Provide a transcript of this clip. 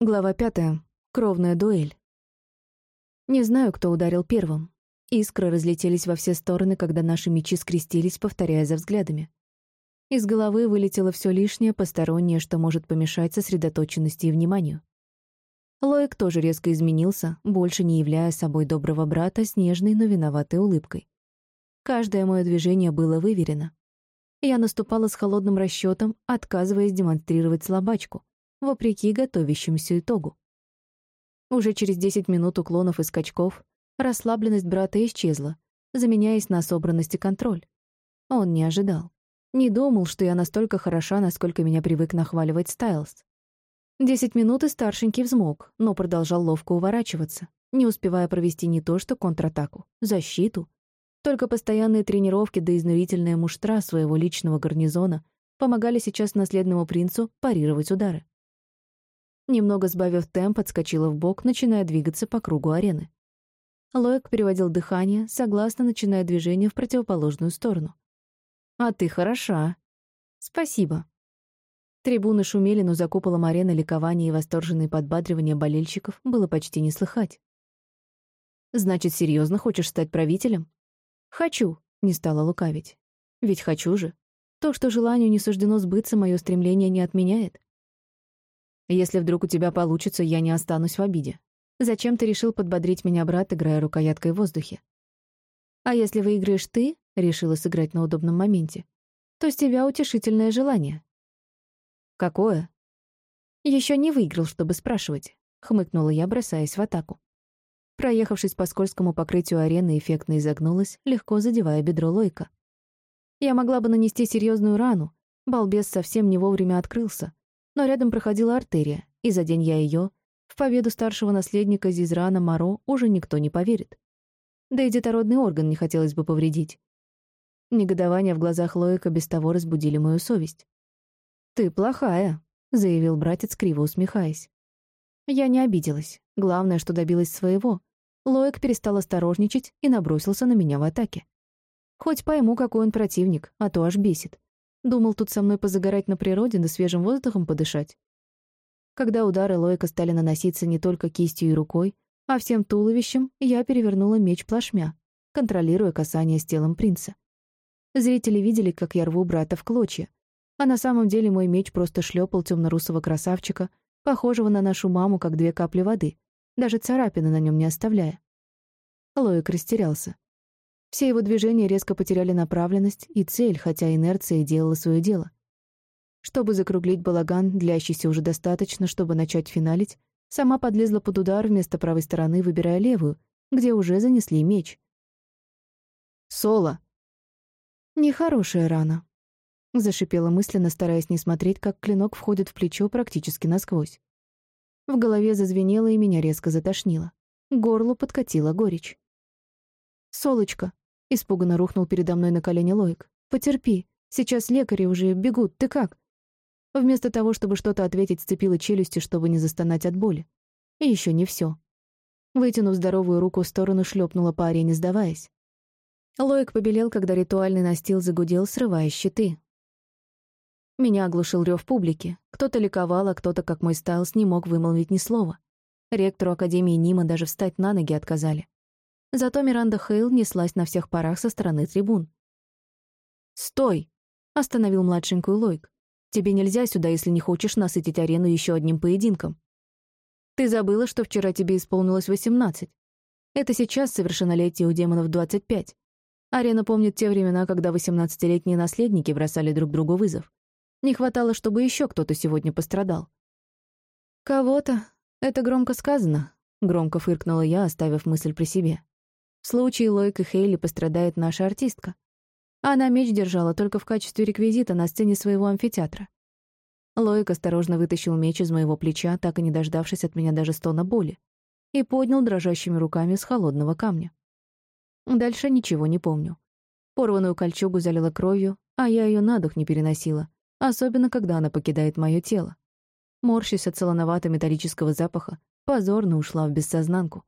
Глава пятая. Кровная дуэль. Не знаю, кто ударил первым. Искры разлетелись во все стороны, когда наши мечи скрестились, повторяя за взглядами. Из головы вылетело все лишнее, постороннее, что может помешать сосредоточенности и вниманию. Лоик тоже резко изменился, больше не являя собой доброго брата с нежной, но виноватой улыбкой. Каждое мое движение было выверено. Я наступала с холодным расчетом, отказываясь демонстрировать слабачку, вопреки готовящемуся итогу. Уже через десять минут уклонов и скачков расслабленность брата исчезла, заменяясь на собранность и контроль. Он не ожидал. Не думал, что я настолько хороша, насколько меня привык нахваливать Стайлз. Десять минут и старшенький взмок, но продолжал ловко уворачиваться, не успевая провести не то что контратаку, защиту. Только постоянные тренировки да изнурительная муштра своего личного гарнизона помогали сейчас наследному принцу парировать удары. Немного сбавив темп, отскочила в бок, начиная двигаться по кругу арены. Лоек переводил дыхание, согласно начиная движение в противоположную сторону. «А ты хороша». «Спасибо». Трибуны шумели, но за куполом арены ликование и восторженные подбадривания болельщиков было почти не слыхать. «Значит, серьезно хочешь стать правителем?» «Хочу», — не стала лукавить. «Ведь хочу же. То, что желанию не суждено сбыться, мое стремление не отменяет. Если вдруг у тебя получится, я не останусь в обиде. Зачем ты решил подбодрить меня, брат, играя рукояткой в воздухе? А если выиграешь ты, решила сыграть на удобном моменте, то с тебя утешительное желание. Какое? Еще не выиграл, чтобы спрашивать, хмыкнула я, бросаясь в атаку. Проехавшись по скользкому покрытию арены, эффектно изогнулась, легко задевая бедро Лойка. Я могла бы нанести серьезную рану, балбес совсем не вовремя открылся, но рядом проходила артерия, и за день я ее, в победу старшего наследника Зизрана Маро уже никто не поверит. Да и детородный орган не хотелось бы повредить. Негодование в глазах Лоика без того разбудили мою совесть. «Ты плохая», — заявил братец, криво усмехаясь. Я не обиделась. Главное, что добилась своего. Лоик перестал осторожничать и набросился на меня в атаке. Хоть пойму, какой он противник, а то аж бесит. Думал тут со мной позагорать на природе, да свежим воздухом подышать. Когда удары Лойка стали наноситься не только кистью и рукой, а всем туловищем, я перевернула меч плашмя, контролируя касание с телом принца. Зрители видели, как я рву брата в клочья, а на самом деле мой меч просто шлепал темно-русого красавчика, похожего на нашу маму, как две капли воды, даже царапины на нем не оставляя. Лоик растерялся. Все его движения резко потеряли направленность и цель, хотя инерция делала свое дело. Чтобы закруглить балаган, длящийся уже достаточно, чтобы начать финалить, сама подлезла под удар вместо правой стороны, выбирая левую, где уже занесли меч. «Соло!» «Нехорошая рана», — зашипела мысленно, стараясь не смотреть, как клинок входит в плечо практически насквозь. В голове зазвенело, и меня резко затошнило. К горлу подкатила горечь. «Солочка!» — испуганно рухнул передо мной на колени Лоик. «Потерпи. Сейчас лекари уже бегут. Ты как?» Вместо того, чтобы что-то ответить, сцепила челюсти, чтобы не застонать от боли. И еще не все. Вытянув здоровую руку в сторону, шлепнула по арене, сдаваясь. Лоик побелел, когда ритуальный настил загудел, срывая щиты. Меня оглушил рев публики. Кто-то ликовал, а кто-то, как мой Стайлс, не мог вымолвить ни слова. Ректору Академии Нима даже встать на ноги отказали. Зато Миранда Хейл неслась на всех парах со стороны трибун. «Стой!» — остановил младшенькую Лойк. «Тебе нельзя сюда, если не хочешь насытить арену еще одним поединком. Ты забыла, что вчера тебе исполнилось восемнадцать. Это сейчас совершеннолетие у демонов двадцать пять. Арена помнит те времена, когда восемнадцатилетние наследники бросали друг другу вызов. Не хватало, чтобы еще кто-то сегодня пострадал. «Кого-то? Это громко сказано», — громко фыркнула я, оставив мысль при себе. В случае Лойк и Хейли пострадает наша артистка. Она меч держала только в качестве реквизита на сцене своего амфитеатра. Лойк осторожно вытащил меч из моего плеча, так и не дождавшись от меня даже стона боли, и поднял дрожащими руками с холодного камня. Дальше ничего не помню. Порванную кольчугу залила кровью, а я ее на дух не переносила, особенно когда она покидает мое тело. Морщась от солоновато-металлического запаха, позорно ушла в бессознанку.